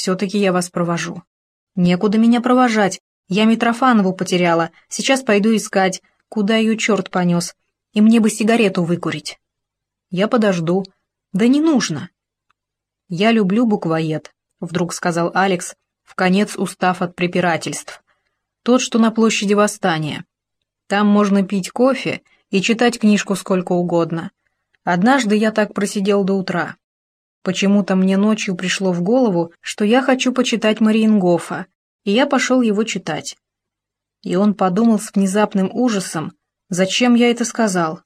Все-таки я вас провожу. Некуда меня провожать. Я Митрофанову потеряла. Сейчас пойду искать, куда ее черт понес. И мне бы сигарету выкурить. Я подожду. Да не нужно. Я люблю буквоед, вдруг сказал Алекс, в конец устав от препирательств. Тот, что на площади Восстания. Там можно пить кофе и читать книжку сколько угодно. Однажды я так просидел до утра. Почему-то мне ночью пришло в голову, что я хочу почитать Мариенгофа, и я пошел его читать. И он подумал с внезапным ужасом, зачем я это сказал.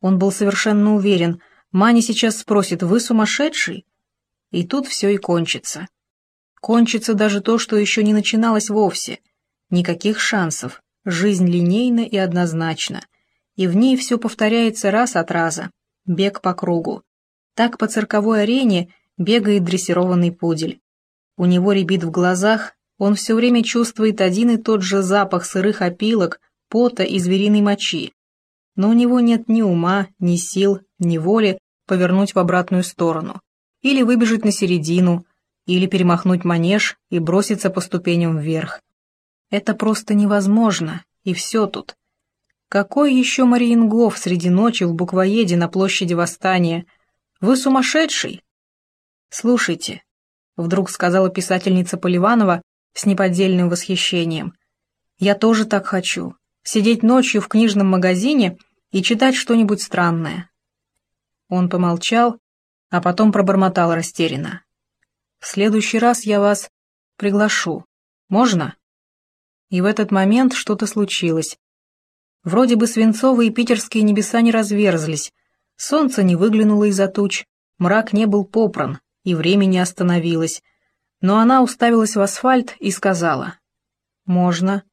Он был совершенно уверен, Маня сейчас спросит, вы сумасшедший? И тут все и кончится. Кончится даже то, что еще не начиналось вовсе. Никаких шансов. Жизнь линейна и однозначна. И в ней все повторяется раз от раза. Бег по кругу. Так по цирковой арене бегает дрессированный пудель. У него рябит в глазах, он все время чувствует один и тот же запах сырых опилок, пота и звериной мочи. Но у него нет ни ума, ни сил, ни воли повернуть в обратную сторону. Или выбежать на середину, или перемахнуть манеж и броситься по ступеням вверх. Это просто невозможно, и все тут. Какой еще Мариенгоф среди ночи в буквоеде на площади Восстания – вы сумасшедший?» «Слушайте», — вдруг сказала писательница Поливанова с неподдельным восхищением. «Я тоже так хочу. Сидеть ночью в книжном магазине и читать что-нибудь странное». Он помолчал, а потом пробормотал растерянно. «В следующий раз я вас приглашу. Можно?» И в этот момент что-то случилось. Вроде бы свинцовые питерские небеса не разверзлись, Солнце не выглянуло из-за туч, мрак не был попран, и время не остановилось. Но она уставилась в асфальт и сказала. «Можно.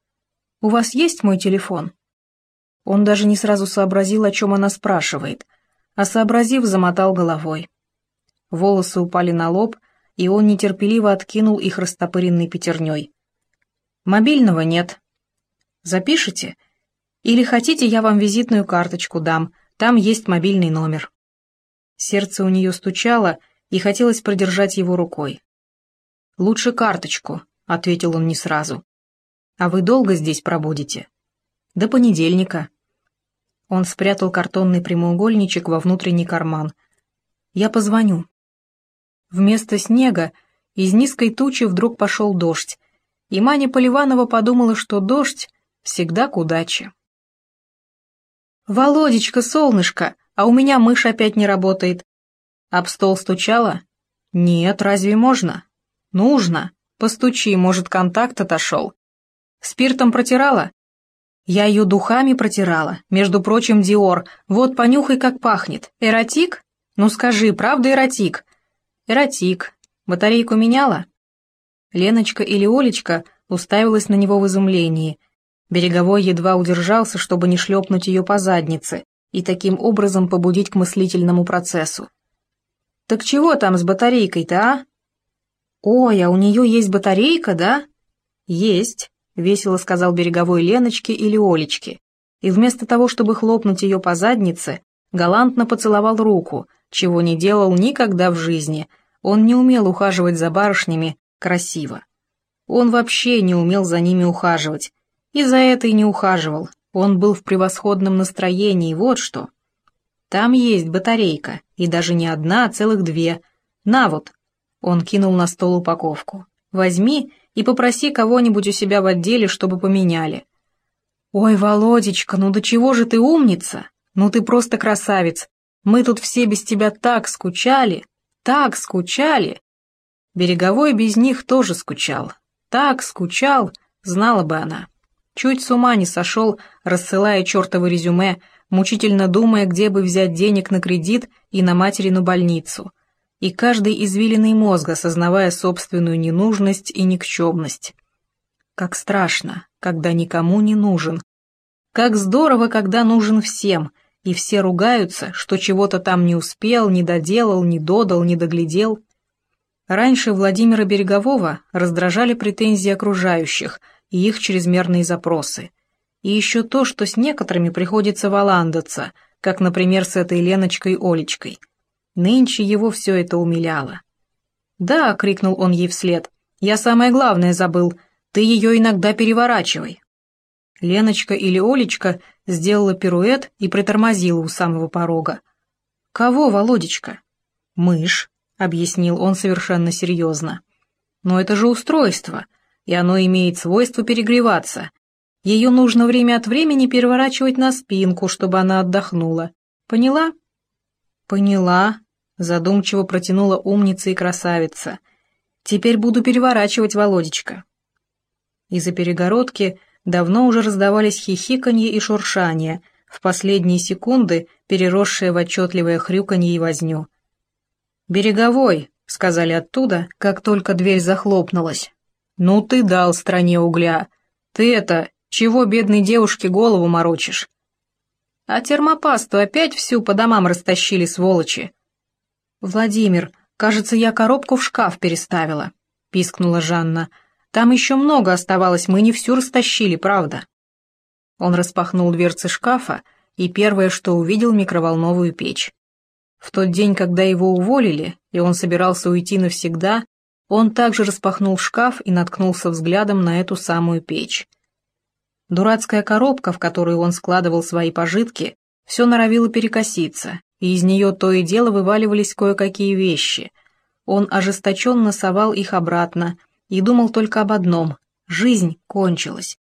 У вас есть мой телефон?» Он даже не сразу сообразил, о чем она спрашивает, а сообразив, замотал головой. Волосы упали на лоб, и он нетерпеливо откинул их растопыренной пятерней. «Мобильного нет. Запишите? Или хотите, я вам визитную карточку дам, там есть мобильный номер. Сердце у нее стучало, и хотелось продержать его рукой. «Лучше карточку», — ответил он не сразу. «А вы долго здесь пробудете?» «До понедельника». Он спрятал картонный прямоугольничек во внутренний карман. «Я позвоню». Вместо снега из низкой тучи вдруг пошел дождь, и Маня Поливанова подумала, что дождь всегда к удаче. «Володечка, солнышко, а у меня мышь опять не работает». «Об стол стучала?» «Нет, разве можно?» «Нужно. Постучи, может, контакт отошел». «Спиртом протирала?» «Я ее духами протирала. Между прочим, Диор. Вот понюхай, как пахнет. Эротик? Ну скажи, правда эротик?» «Эротик. Батарейку меняла?» Леночка или Олечка уставилась на него в изумлении – Береговой едва удержался, чтобы не шлепнуть ее по заднице и таким образом побудить к мыслительному процессу. «Так чего там с батарейкой-то, а?» «Ой, а у нее есть батарейка, да?» «Есть», — весело сказал Береговой Леночке или Олечке, и вместо того, чтобы хлопнуть ее по заднице, галантно поцеловал руку, чего не делал никогда в жизни. Он не умел ухаживать за барышнями красиво. Он вообще не умел за ними ухаживать, и за это и не ухаживал. Он был в превосходном настроении, вот что. Там есть батарейка, и даже не одна, а целых две. На вот. Он кинул на стол упаковку. Возьми и попроси кого-нибудь у себя в отделе, чтобы поменяли. Ой, Володечка, ну до чего же ты умница? Ну ты просто красавец. Мы тут все без тебя так скучали, так скучали. Береговой без них тоже скучал. Так скучал, знала бы она. Чуть с ума не сошел, рассылая чертово резюме, мучительно думая, где бы взять денег на кредит и на материну больницу. И каждый извилиный мозг, осознавая собственную ненужность и никчемность. Как страшно, когда никому не нужен. Как здорово, когда нужен всем, и все ругаются, что чего-то там не успел, не доделал, не додал, не доглядел. Раньше Владимира Берегового раздражали претензии окружающих – и их чрезмерные запросы. И еще то, что с некоторыми приходится валандаться, как, например, с этой Леночкой Олечкой. Нынче его все это умиляло. «Да», — крикнул он ей вслед, — «я самое главное забыл. Ты ее иногда переворачивай». Леночка или Олечка сделала пируэт и притормозила у самого порога. «Кого, Володечка?» «Мышь», — объяснил он совершенно серьезно. «Но это же устройство, и оно имеет свойство перегреваться. Ее нужно время от времени переворачивать на спинку, чтобы она отдохнула. Поняла?» «Поняла», — задумчиво протянула умница и красавица. «Теперь буду переворачивать, Володечка». Из-за перегородки давно уже раздавались хихиканье и шуршание, в последние секунды переросшее в отчетливое хрюканье и возню. «Береговой», — сказали оттуда, как только дверь захлопнулась. «Ну ты дал стране угля. Ты это, чего бедной девушке голову морочишь?» «А термопасту опять всю по домам растащили, сволочи!» «Владимир, кажется, я коробку в шкаф переставила», — пискнула Жанна. Там еще много оставалось, мы не всю растащили, правда». Он распахнул дверцы шкафа и первое, что увидел, микроволновую печь. В тот день, когда его уволили, и он собирался уйти навсегда, он также распахнул шкаф и наткнулся взглядом на эту самую печь. Дурацкая коробка, в которую он складывал свои пожитки, все норовила перекоситься, и из нее то и дело вываливались кое-какие вещи. Он ожесточенно совал их обратно, и думал только об одном — жизнь кончилась.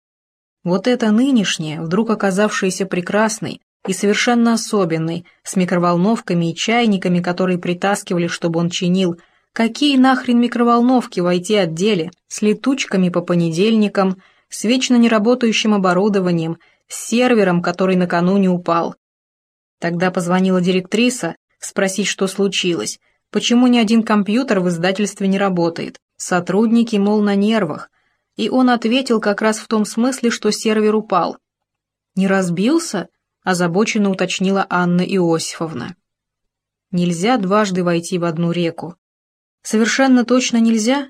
Вот это нынешнее, вдруг оказавшееся прекрасной и совершенно особенной, с микроволновками и чайниками, которые притаскивали, чтобы он чинил, какие нахрен микроволновки в IT-отделе, с летучками по понедельникам, с вечно неработающим оборудованием, с сервером, который накануне упал. Тогда позвонила директриса спросить, что случилось, почему ни один компьютер в издательстве не работает. Сотрудники, мол, на нервах, и он ответил как раз в том смысле, что сервер упал. «Не разбился?» – озабоченно уточнила Анна Иосифовна. «Нельзя дважды войти в одну реку. Совершенно точно нельзя?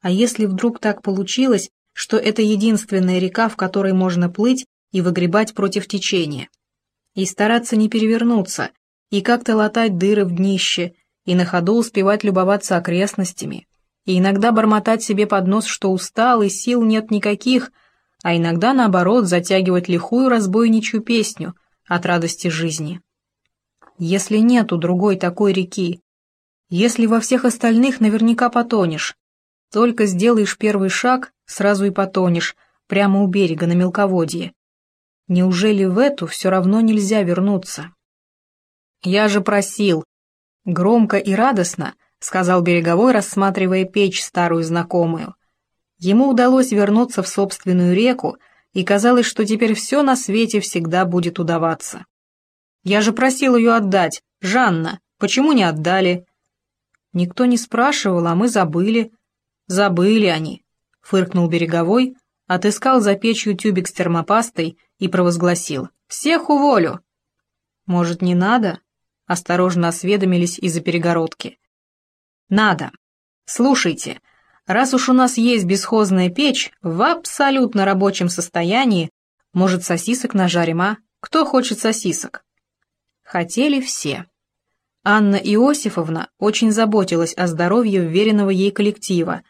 А если вдруг так получилось, что это единственная река, в которой можно плыть и выгребать против течения? И стараться не перевернуться, и как-то латать дыры в днище, и на ходу успевать любоваться окрестностями, и иногда бормотать себе под нос, что устал и сил нет никаких, а иногда, наоборот, затягивать лихую разбойничью песню от радости жизни. Если нету другой такой реки, если во всех остальных наверняка потонешь, только сделаешь первый шаг, сразу и потонешь, прямо у берега на мелководье. Неужели в эту все равно нельзя вернуться? Я же просил. Громко и радостно —— сказал Береговой, рассматривая печь старую знакомую. Ему удалось вернуться в собственную реку, и казалось, что теперь все на свете всегда будет удаваться. «Я же просил ее отдать. Жанна, почему не отдали?» «Никто не спрашивал, а мы забыли». «Забыли они», — фыркнул Береговой, отыскал за печью тюбик с термопастой и провозгласил. «Всех уволю!» «Может, не надо?» — осторожно осведомились из-за перегородки. Надо. Слушайте, раз уж у нас есть бесхозная печь в абсолютно рабочем состоянии, может, сосисок нажарим, а? Кто хочет сосисок? Хотели все. Анна Иосифовна очень заботилась о здоровье веренного ей коллектива,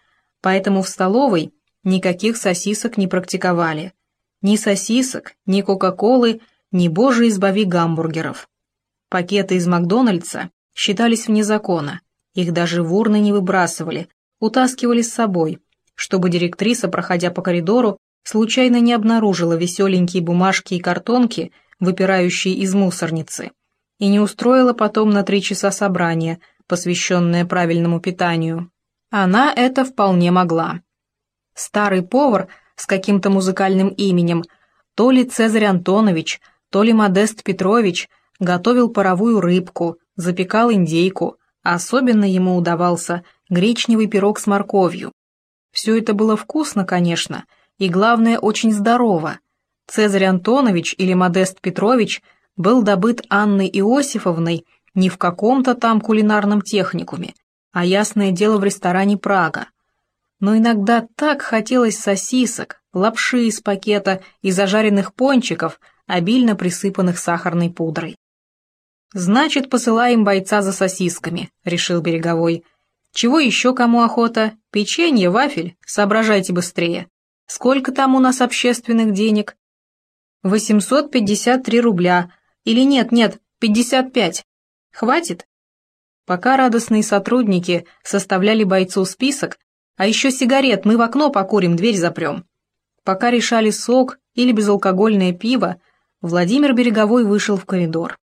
поэтому в столовой никаких сосисок не практиковали. Ни сосисок, ни Кока-Колы, ни, боже избави, гамбургеров. Пакеты из Макдональдса считались вне закона, их даже в урны не выбрасывали, утаскивали с собой, чтобы директриса, проходя по коридору, случайно не обнаружила веселенькие бумажки и картонки, выпирающие из мусорницы, и не устроила потом на три часа собрание, посвященное правильному питанию. Она это вполне могла. Старый повар с каким-то музыкальным именем, то ли Цезарь Антонович, то ли Модест Петрович, готовил паровую рыбку, запекал индейку, Особенно ему удавался гречневый пирог с морковью. Все это было вкусно, конечно, и, главное, очень здорово. Цезарь Антонович или Модест Петрович был добыт Анной Иосифовной не в каком-то там кулинарном техникуме, а ясное дело в ресторане «Прага». Но иногда так хотелось сосисок, лапши из пакета и зажаренных пончиков, обильно присыпанных сахарной пудрой. «Значит, посылаем бойца за сосисками», — решил Береговой. Чего еще кому охота? Печенье, вафель? Соображайте быстрее. Сколько там у нас общественных денег? 853 рубля. Или нет, нет, 55. Хватит? Пока радостные сотрудники составляли бойцу список, а еще сигарет мы в окно покурим, дверь запрем. Пока решали сок или безалкогольное пиво, Владимир Береговой вышел в коридор.